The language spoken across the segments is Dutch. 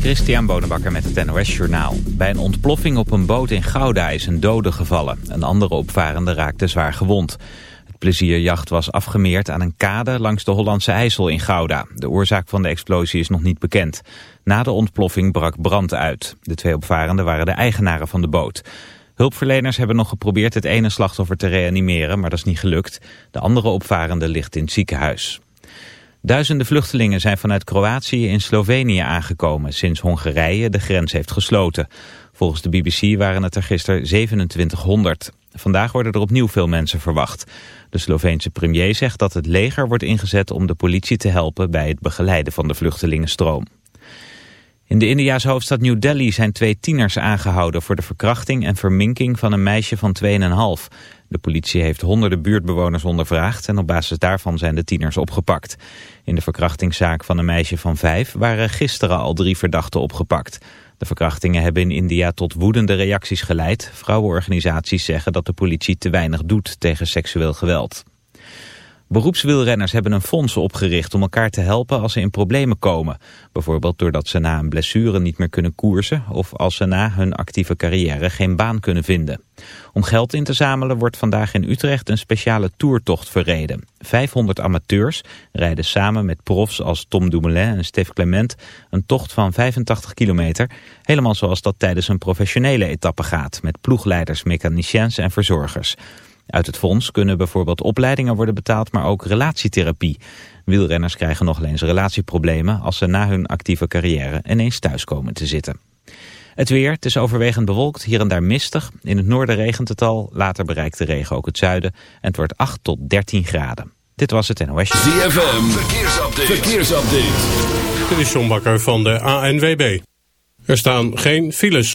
Christian Bonenbakker met het NOS Journaal. Bij een ontploffing op een boot in Gouda is een dode gevallen. Een andere opvarende raakte zwaar gewond. Het plezierjacht was afgemeerd aan een kade langs de Hollandse IJssel in Gouda. De oorzaak van de explosie is nog niet bekend. Na de ontploffing brak brand uit. De twee opvarenden waren de eigenaren van de boot. Hulpverleners hebben nog geprobeerd het ene slachtoffer te reanimeren, maar dat is niet gelukt. De andere opvarende ligt in het ziekenhuis. Duizenden vluchtelingen zijn vanuit Kroatië in Slovenië aangekomen sinds Hongarije de grens heeft gesloten. Volgens de BBC waren het er gisteren 2700. Vandaag worden er opnieuw veel mensen verwacht. De Sloveense premier zegt dat het leger wordt ingezet om de politie te helpen bij het begeleiden van de vluchtelingenstroom. In de Indiase hoofdstad New Delhi zijn twee tieners aangehouden voor de verkrachting en verminking van een meisje van 2,5. De politie heeft honderden buurtbewoners ondervraagd en op basis daarvan zijn de tieners opgepakt. In de verkrachtingszaak van een meisje van vijf waren gisteren al drie verdachten opgepakt. De verkrachtingen hebben in India tot woedende reacties geleid. Vrouwenorganisaties zeggen dat de politie te weinig doet tegen seksueel geweld. Beroepswielrenners hebben een fonds opgericht om elkaar te helpen als ze in problemen komen. Bijvoorbeeld doordat ze na een blessure niet meer kunnen koersen of als ze na hun actieve carrière geen baan kunnen vinden. Om geld in te zamelen wordt vandaag in Utrecht een speciale toertocht verreden. 500 amateurs rijden samen met profs als Tom Dumoulin en Steve Clement een tocht van 85 kilometer. Helemaal zoals dat tijdens een professionele etappe gaat met ploegleiders, mechaniciens en verzorgers. Uit het fonds kunnen bijvoorbeeld opleidingen worden betaald, maar ook relatietherapie. Wielrenners krijgen nog eens relatieproblemen als ze na hun actieve carrière ineens thuis komen te zitten. Het weer, het is overwegend bewolkt, hier en daar mistig. In het noorden regent het al, later bereikt de regen ook het zuiden. En het wordt 8 tot 13 graden. Dit was het NOS. ZFM, verkeersupdate. verkeersupdate. Dit is John Bakker van de ANWB. Er staan geen files.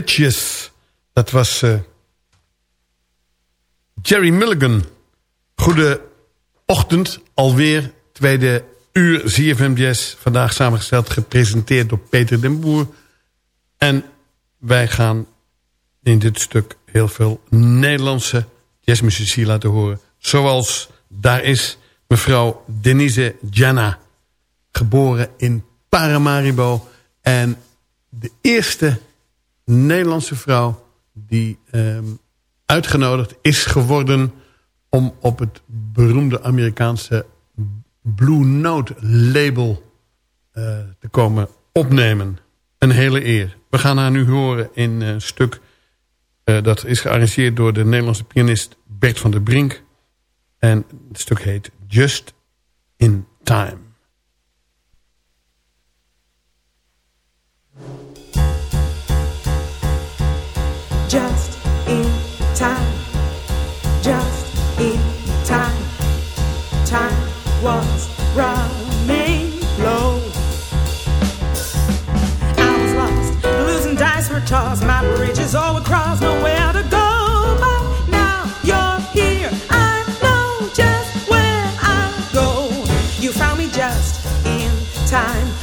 Capricious. Dat was uh, Jerry Milligan. Goede ochtend, alweer tweede uur ZFM Jazz. Vandaag samengesteld, gepresenteerd door Peter den Boer. En wij gaan in dit stuk heel veel Nederlandse jazzmuzici laten horen. Zoals daar is mevrouw Denise Jana. Geboren in Paramaribo en de eerste Nederlandse vrouw die um, uitgenodigd is geworden... om op het beroemde Amerikaanse Blue Note label uh, te komen opnemen. Een hele eer. We gaan haar nu horen in een stuk... Uh, dat is gearrangeerd door de Nederlandse pianist Bert van der Brink. En het stuk heet Just in Time. was running low. I was lost, losing dice my all nowhere to go. But now you're here, I know just where I go. You found me just in time.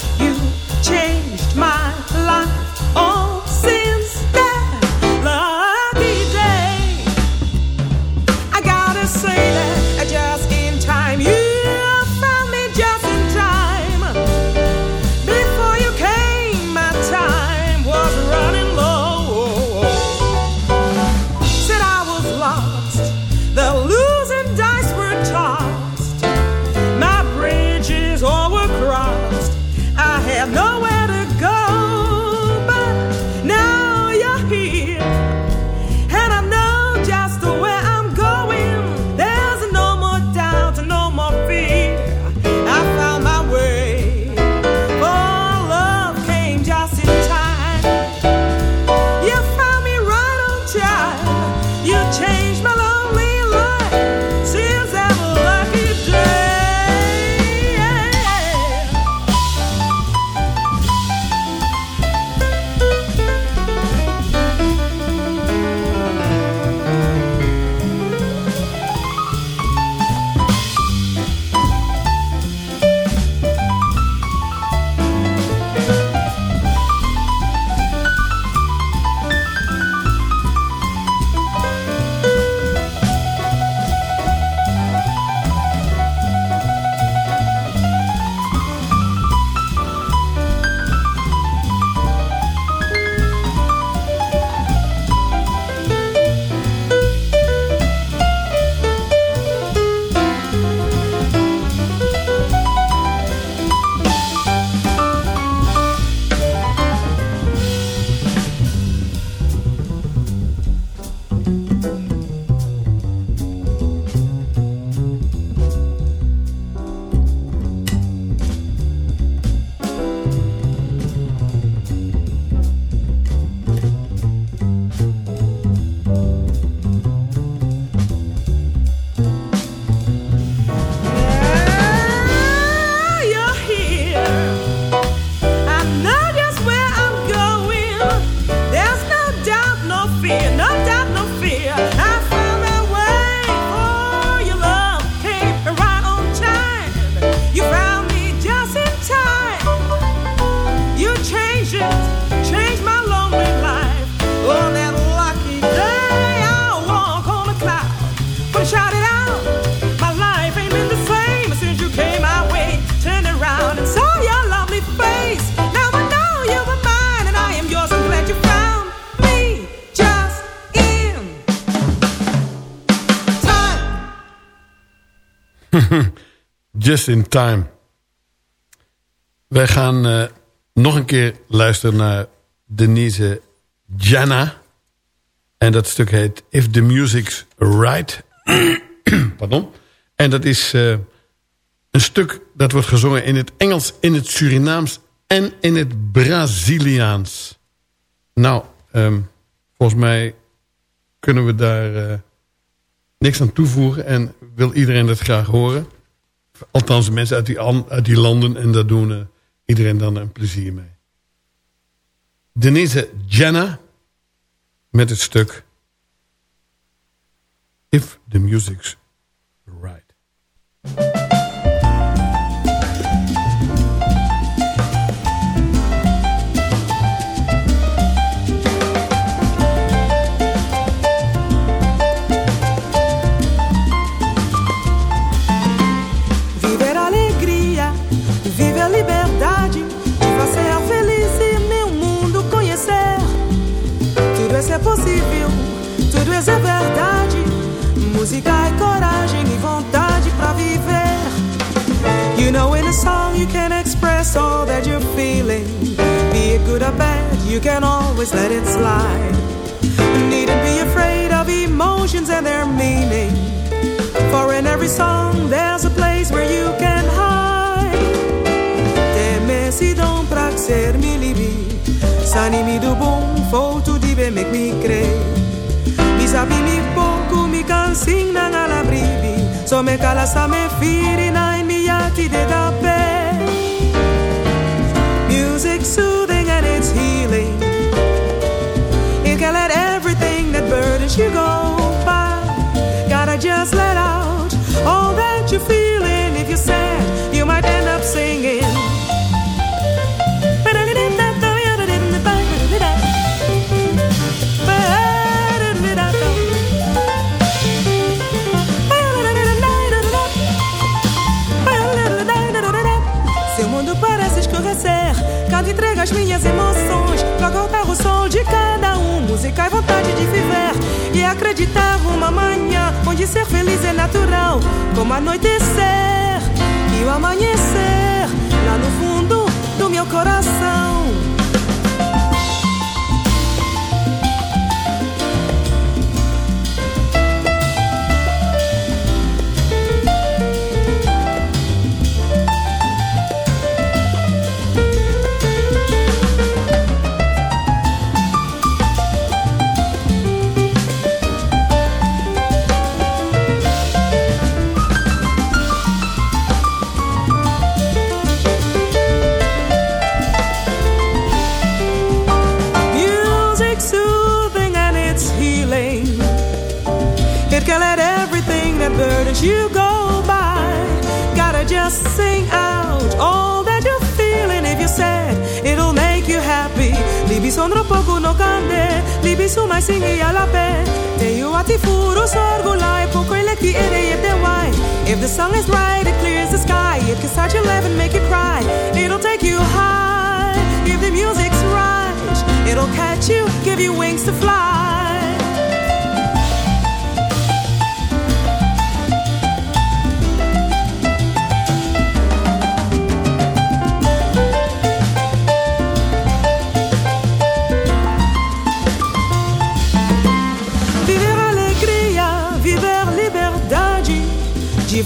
Just in time. Wij gaan eh, nog een keer luisteren naar Denise Jana. En dat stuk heet If the Music's Right. Pardon. En dat is eh, een stuk dat wordt gezongen in het Engels, in het Surinaams en in het Braziliaans. Nou, ehm, volgens mij kunnen we daar eh, niks aan toevoegen. En wil iedereen dat graag horen. Althans, mensen uit die, an- uit die landen. En daar doen eh, iedereen dan een plezier mee. Denise Jenna met het stuk If the Music's Right. You know, in a song you can express all that you're feeling. Be it good or bad, you can always let it slide. Needn't be afraid of emotions and their meaning. For in every song there's a place where you can hide. Teme si don prak ser mi libi. Sani mi do bom, foto di be make me crer. Mi sabi mi pouco, mi can sing na ngala bribi. So me kala sa me firi na mi did best. Eh? Music soothing and it's healing. It can let everything that burdens you go by. Gotta just let as minhas emoções pra cortar o sol de cada um. Música é vontade de viver e acreditar uma manhã onde ser feliz é natural, como anoitecer e o amanhecer lá no fundo do meu coração. Su mai singi alla pe. Te you ati furo sorgo lai, poco eleki ere yete wai. If the song is right, it clears the sky. It can start you laugh and make you cry. It'll take you high. If the music's right, it'll catch you, give you wings to fly.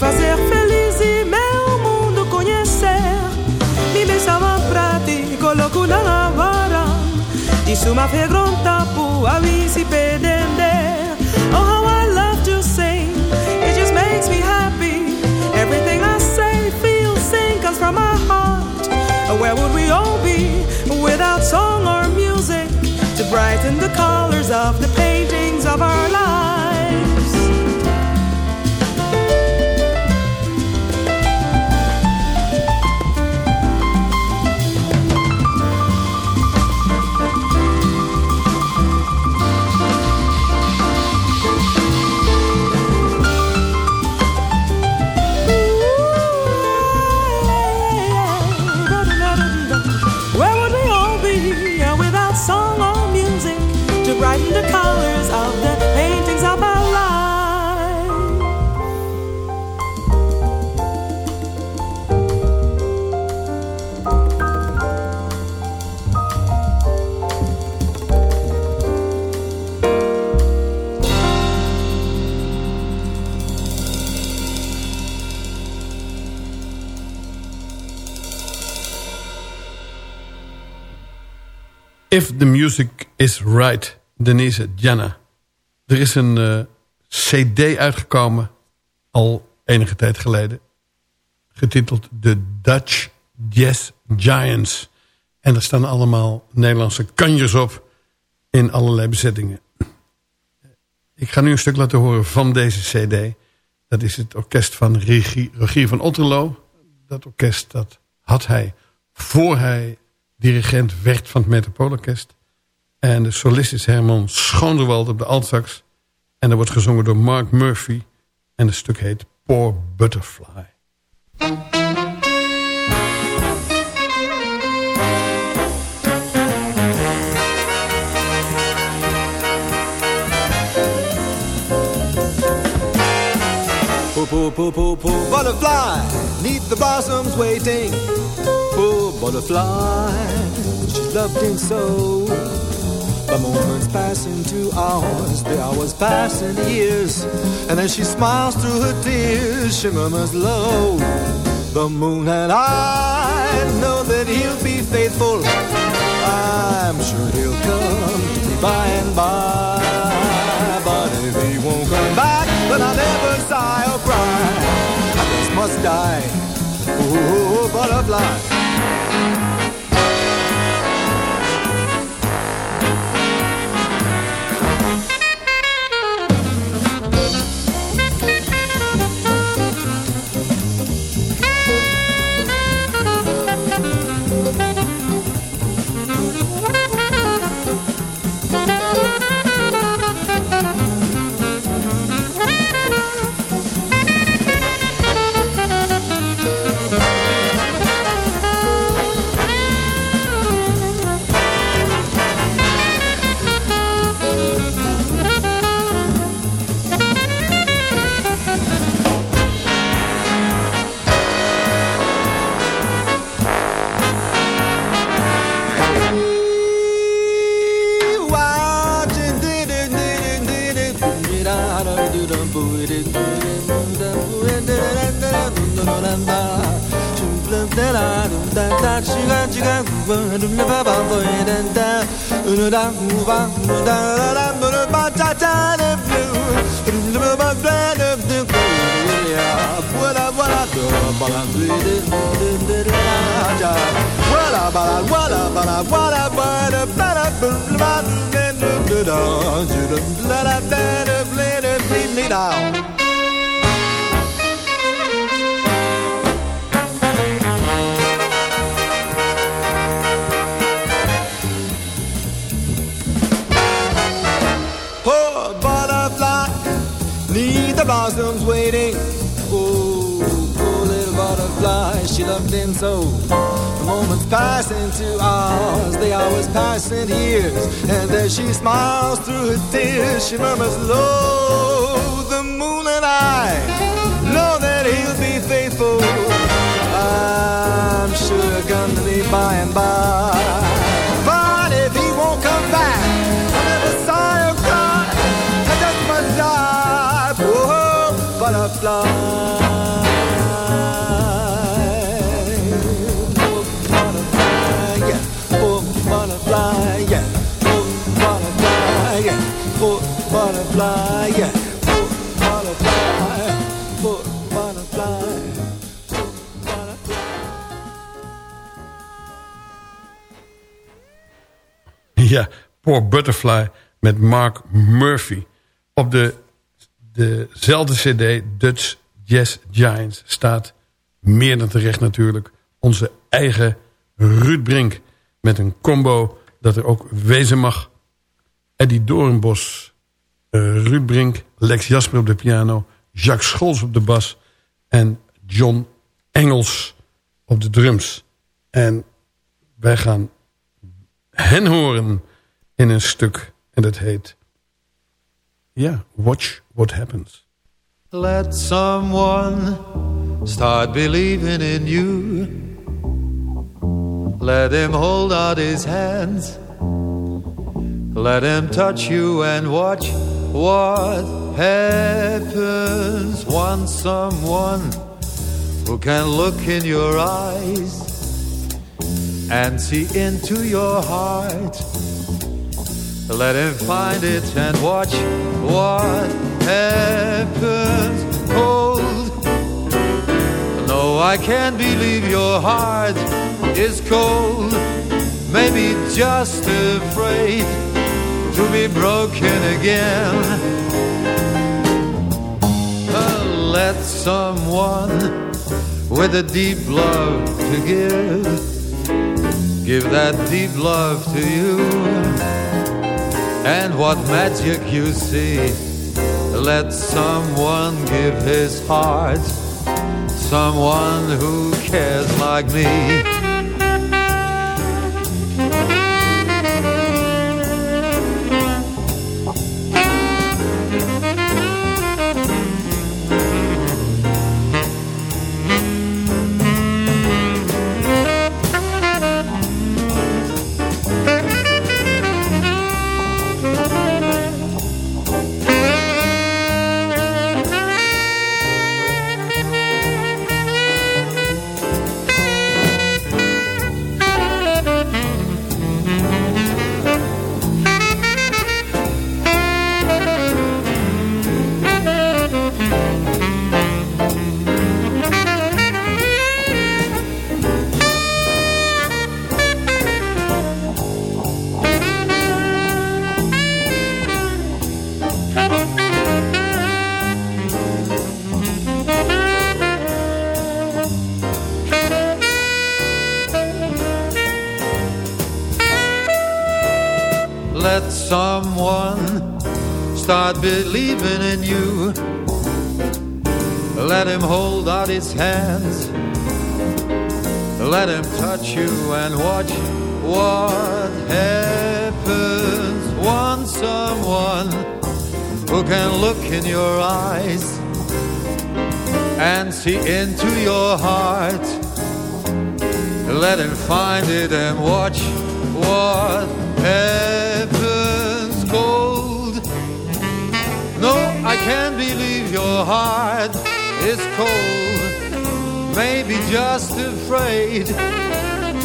Fazer feliz e meu mundo conhecer. Mi pensava prati, coloco na vara de suma pergunta pu a mi si pedende. Oh, how I love to sing, it just makes me happy. Everything I say, feel, sing comes from my heart. Where would we all be without song or music to brighten the colors of the paintings of our lives? Brighten the colors of the paintings of our? If the Music is Right, Denise Janna. Er is een eh, cd uitgekomen, al enige tijd geleden. Getiteld The Dutch Jazz Giants. En er staan allemaal Nederlandse kanjers op in allerlei bezettingen. Ik ga nu een stuk laten horen van deze cd. Dat is het orkest van Regie, Rogier van Otterlo. Dat orkest dat had hij voor hij dirigent werd van het Metropoolorkest. En de solist is Herman Schoonderwald op de altsax. En dat wordt gezongen door Mark Murphy. En het stuk heet Poor Butterfly. Poor, poor, poor, poor, butterfly, neath the blossoms waiting. Poor butterfly, she loved him so. The moments pass into hours, the hours pass into years. And as she smiles through her tears, she murmurs low. The moon and I know that he'll be faithful. I'm sure he'll come by and by. But if he won't come back, then I'll never sigh or cry. I just must die. Oh, butterfly. da da da da da da Voilà, voilà, voilà, voilà, voilà, voilà, voilà, voilà, blossoms waiting. Oh, poor little butterfly, she loved him so. The moments pass into hours, the hours pass in years, and as she smiles through her tears, she murmurs low, the moon and I know that he'll be faithful. I'm sure come to me by and by. Poor Butterfly met Mark Murphy. Op de, dezelfde cd, Dutch Jazz Giants, staat meer dan terecht natuurlijk... onze eigen Ruud Brink met een combo dat er ook wezen mag. Eddie Doornbos, eh, Ruud Brink, Lex Jasper op de piano... Jacques Scholz op de bas en John Engels op de drums. En wij gaan hen horen in een stuk. En dat heet... Ja, Watch What Happens. Let someone start believing in you. Let him hold out his hands. Let him touch you and watch what happens. Want someone who can look in your eyes and see into your heart. Let him find it and watch what happens. Cold. No, I can't believe your heart is cold. Maybe just afraid to be broken again. Uh, let someone with a deep love to give give that deep love to you. And what magic you see, let someone give his heart, someone who cares like me.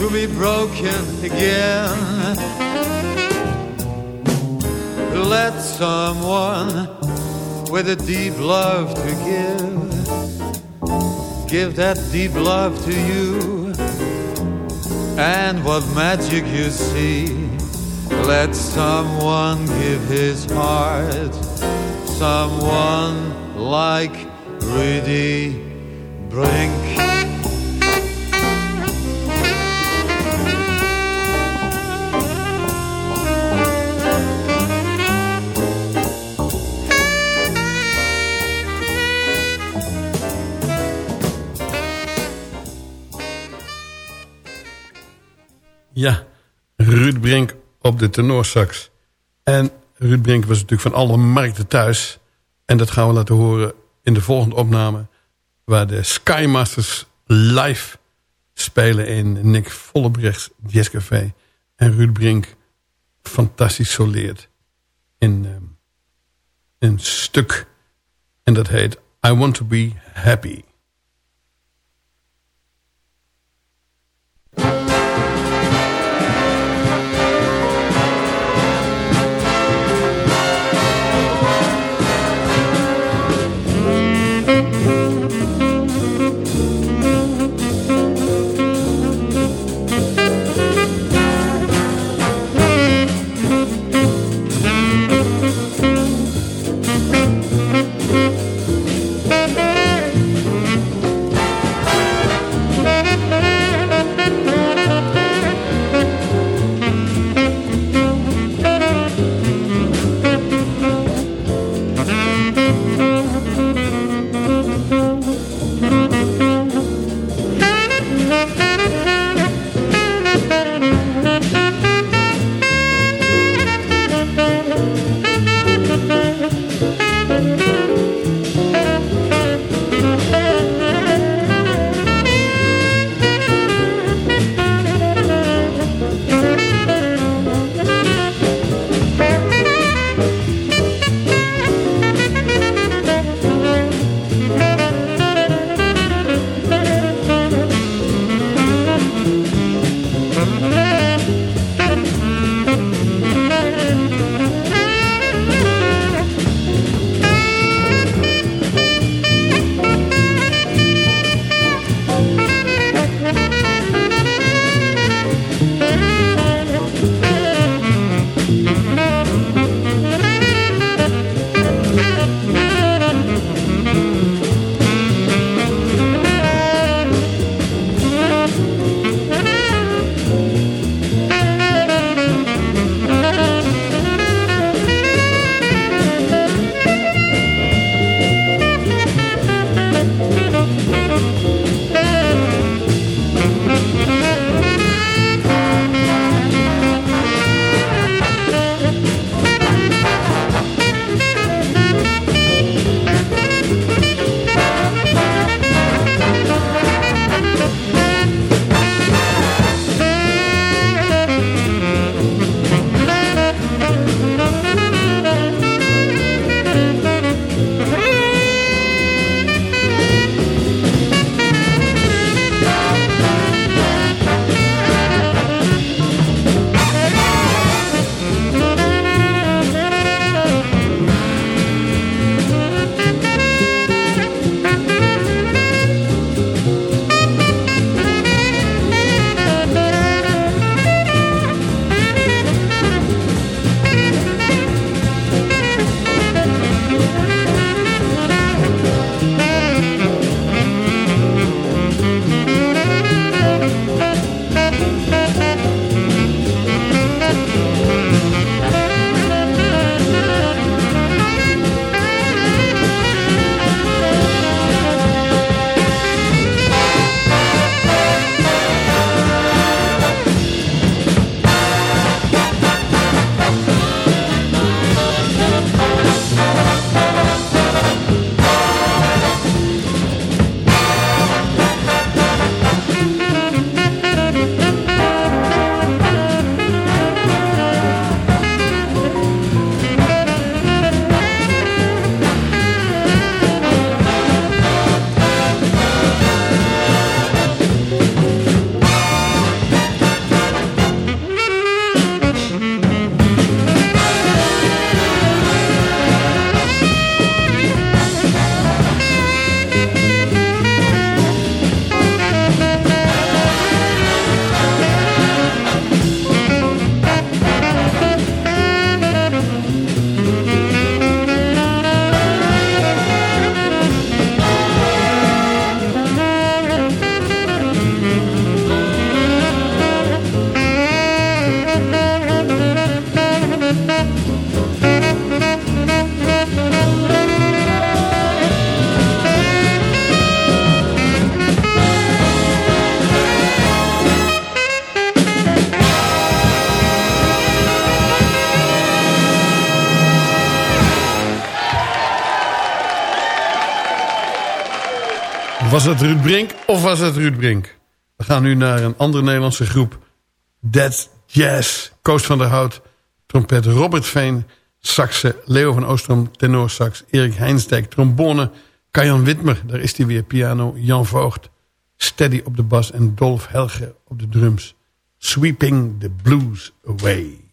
To be broken again. Let someone with a deep love to give, give that deep love to you. And what magic you see, let someone give his heart, someone like Rudy Brink. Ruud Brink op de tenorsax. En Ruud Brink was natuurlijk van alle markten thuis. En dat gaan we laten horen in de volgende opname... waar de Skymasters live spelen in Nick Vollebrechts Jazzcafé. En Ruud Brink fantastisch soleert in ehm, een stuk. En dat heet I Want To Be Happy. Was het Ruud Brink of was het Ruud Brink? We gaan nu naar een andere Nederlandse groep. Dead Jazz. Koos van der Hout. Trompet Robert Veen. Saxen Leo van Oostrom. Tenorsax Erik Heinsdijk. Trombone Kajan Witmer. Daar is hij weer. Piano Jan Voogd. Steady op de bas. En Dolf Helge op de drums. Sweeping the Blues Away.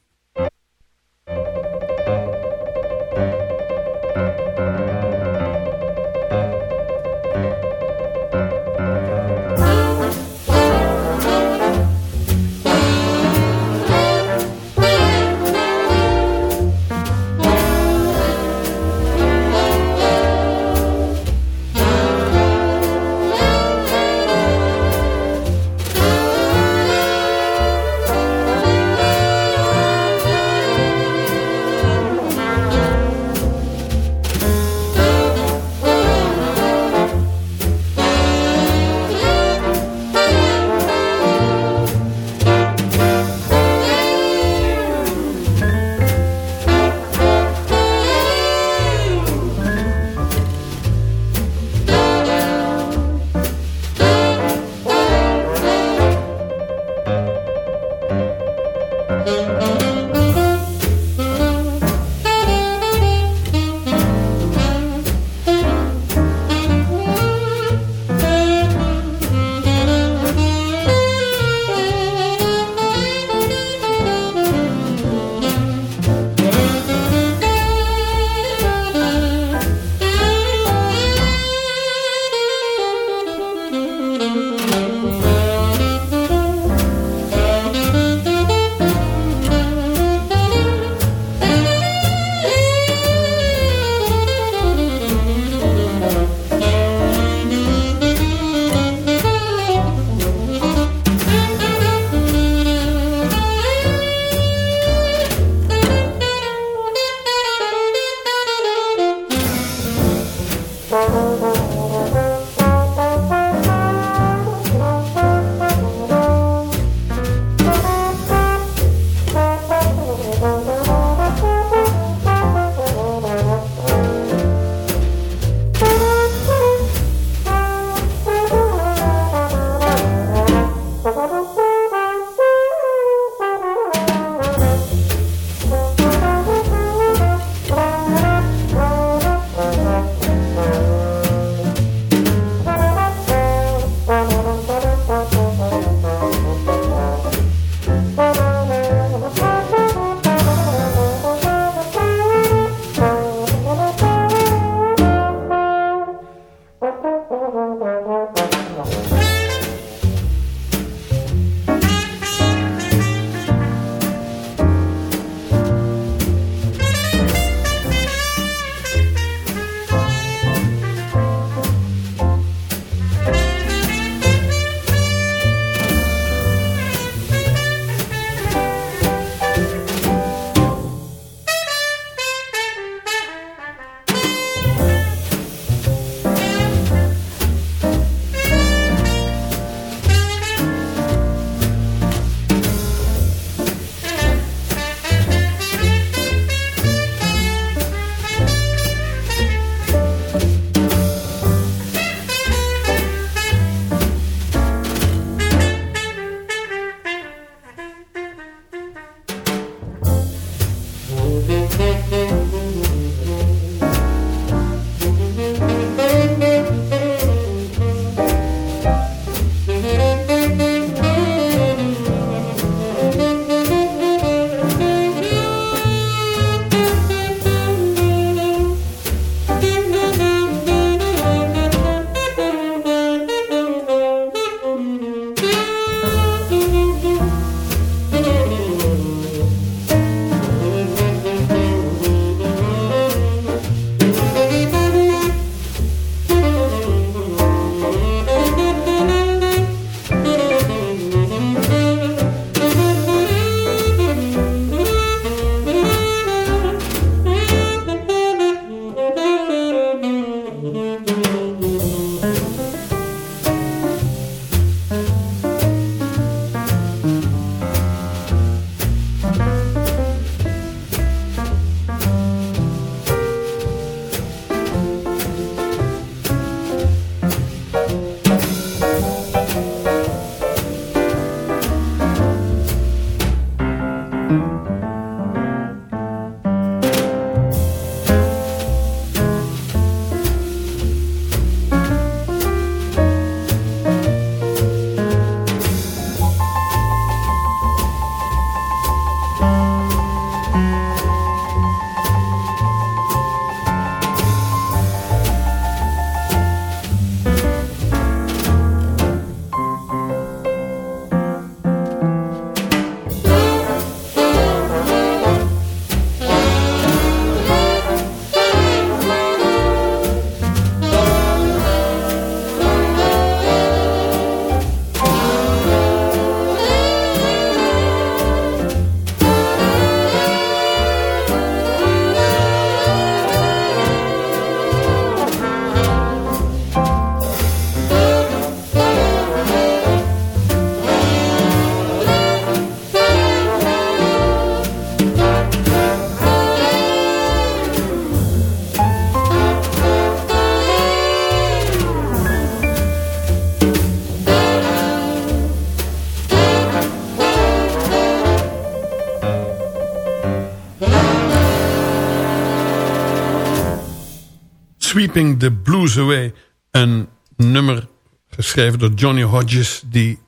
The Blues Away. Een nummer geschreven door Johnny Hodges... die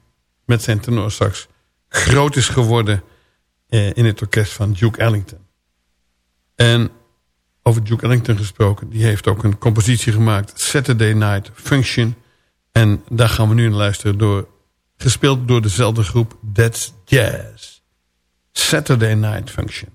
met zijn tenorsax groot is geworden... Eh, in het orkest van Duke Ellington. En over Duke Ellington gesproken... die heeft ook een compositie gemaakt... Saturday Night Function. En daar gaan we nu naar luisteren... Door, gespeeld door dezelfde groep That's Jazz. Saturday Night Function.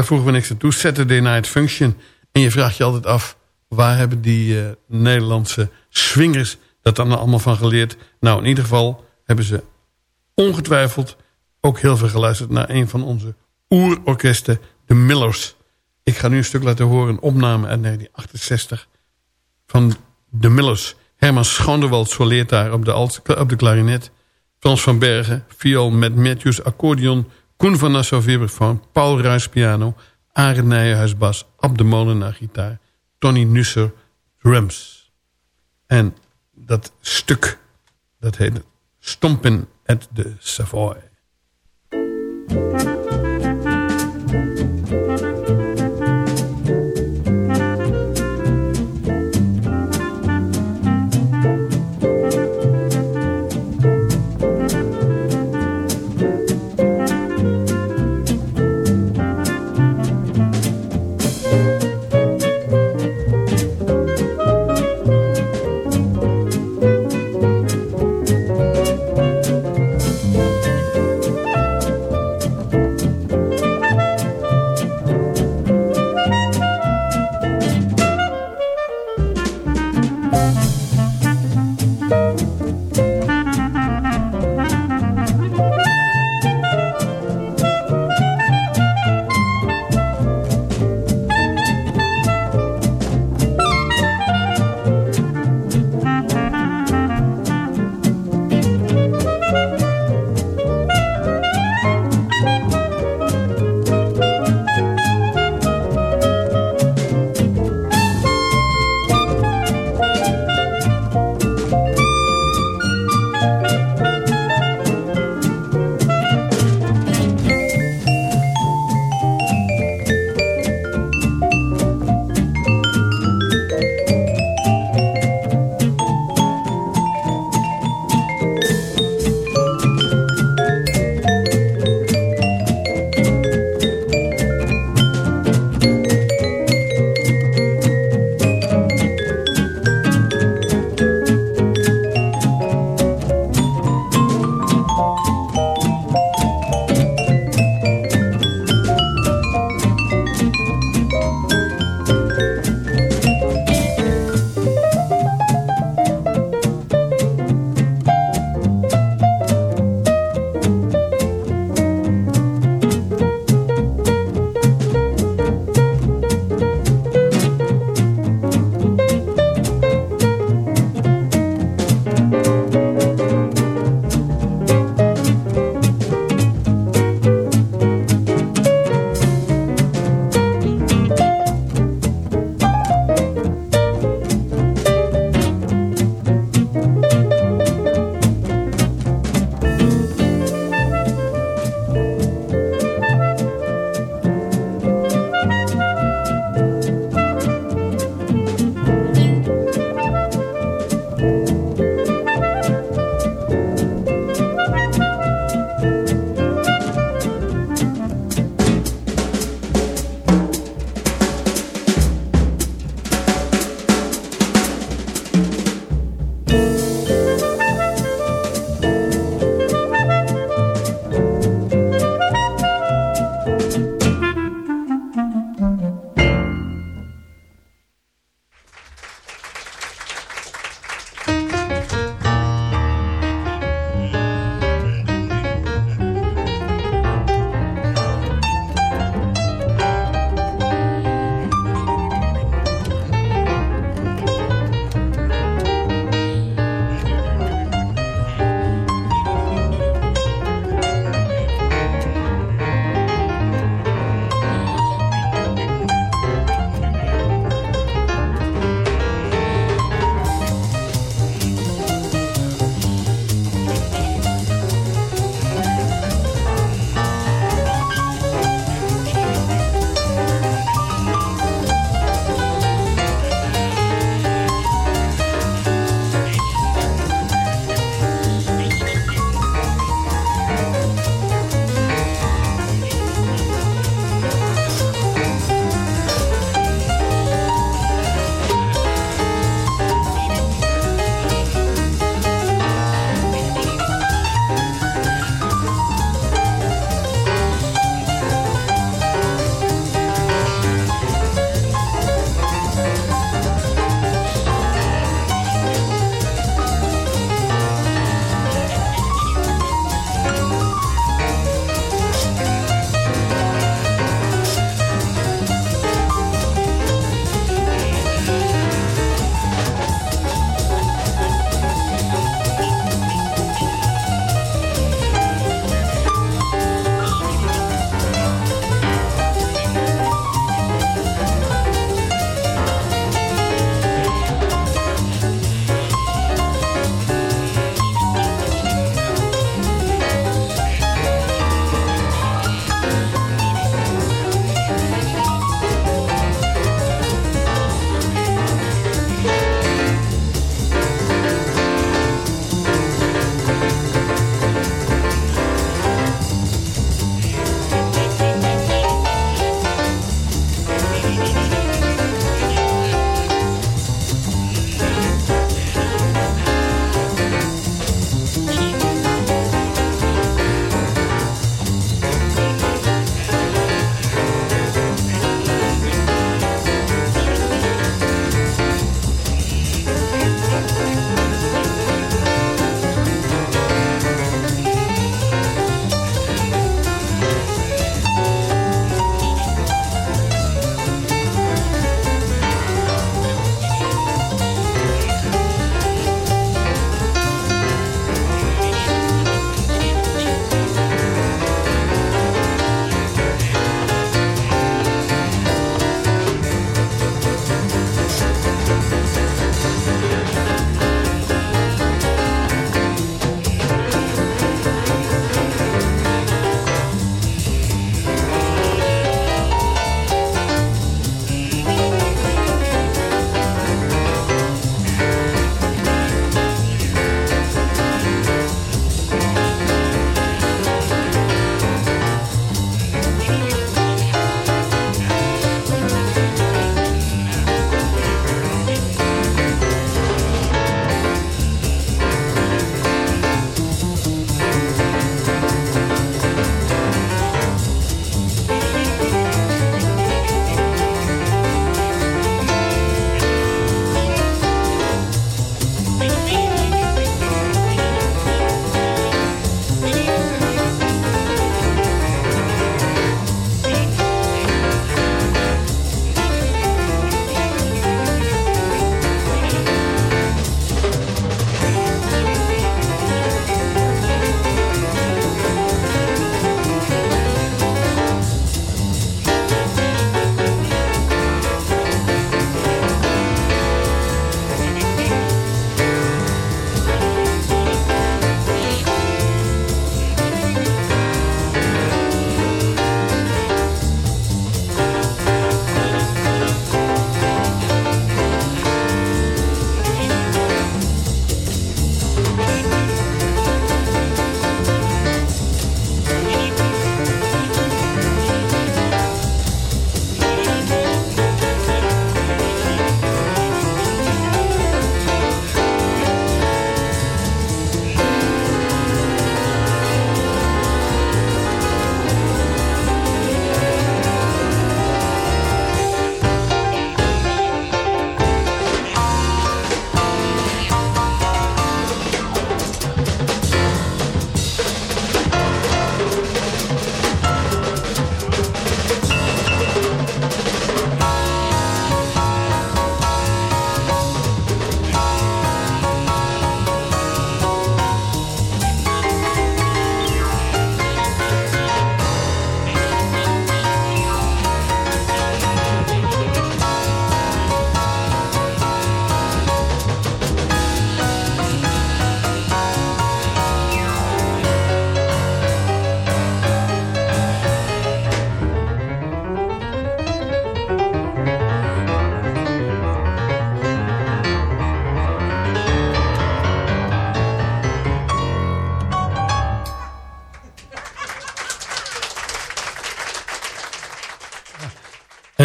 Daar vroegen we niks aan toe. Saturday Night Function. En je vraagt je altijd af... waar hebben die eh, Nederlandse swingers dat dan allemaal van geleerd? Nou, in ieder geval hebben ze ongetwijfeld... ook heel veel geluisterd naar een van onze oerorkesten... de Millers. Ik ga nu een stuk laten horen, een opname uit 1968... van de Millers. Herman Schoonderwald soleert daar op de, op de klarinet... Frans van Bergen, viool met Matthews accordeon... Koen van Nassau vibrafoon, Paul Ruijs piano... Arend Nijenhuis bas, Ab de Molenaar gitaar, Tony Nusser drums. En dat stuk, dat heet Stompen at the Savoy.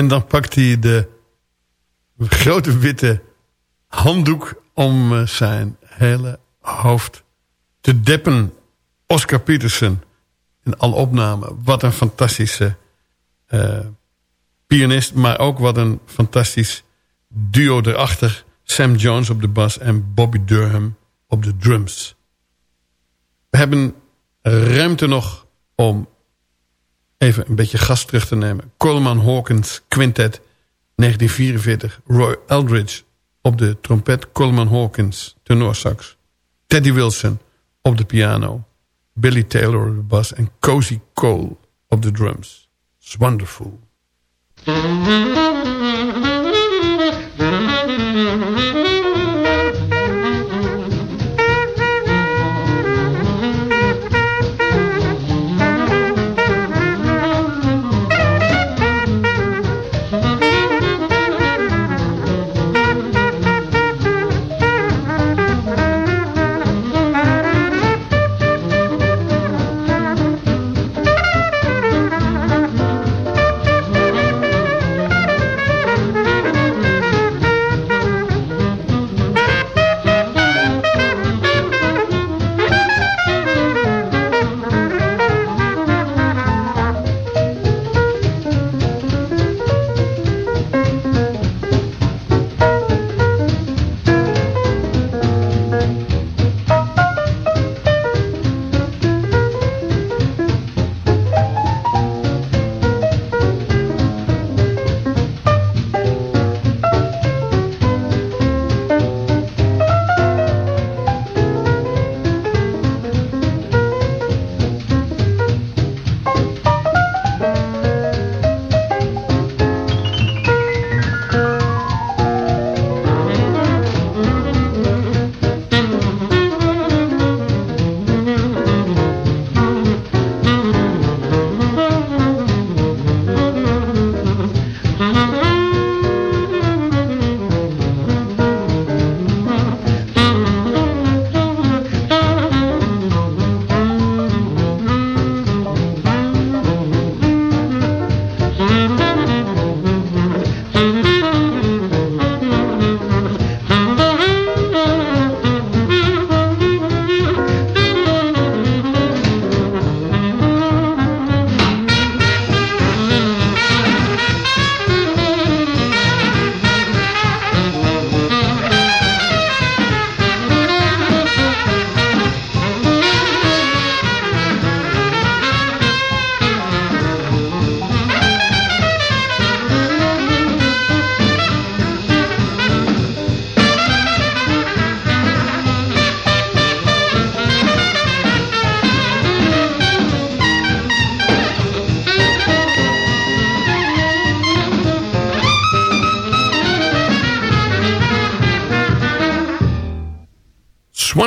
En dan pakt hij de grote witte handdoek om eh, zijn hele hoofd te deppen. Oscar Peterson in alle opnamen. Wat een fantastische eh, pianist. Maar ook wat een fantastisch duo erachter. Sam Jones op de bas en Bobby Durham op de drums. We hebben ruimte nog om even een beetje gas terug te nemen. Coleman Hawkins Quintet 1944. Roy Eldridge op de trompet. Coleman Hawkins tenorsax. Teddy Wilson op de piano. Billy Taylor op de bas. En Cozy Cole op de drums. It's wonderful.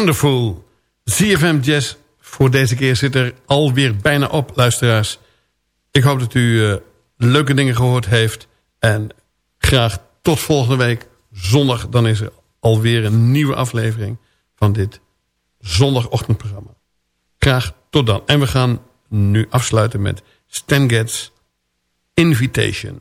Wonderful. ZFM Jazz voor deze keer zit er alweer bijna op, luisteraars. Ik hoop dat u eh, leuke dingen gehoord heeft. En graag tot volgende week. Zondag, dan is er alweer een nieuwe aflevering van dit zondagochtendprogramma. Graag tot dan. En we gaan nu afsluiten met Stan Getz Invitation.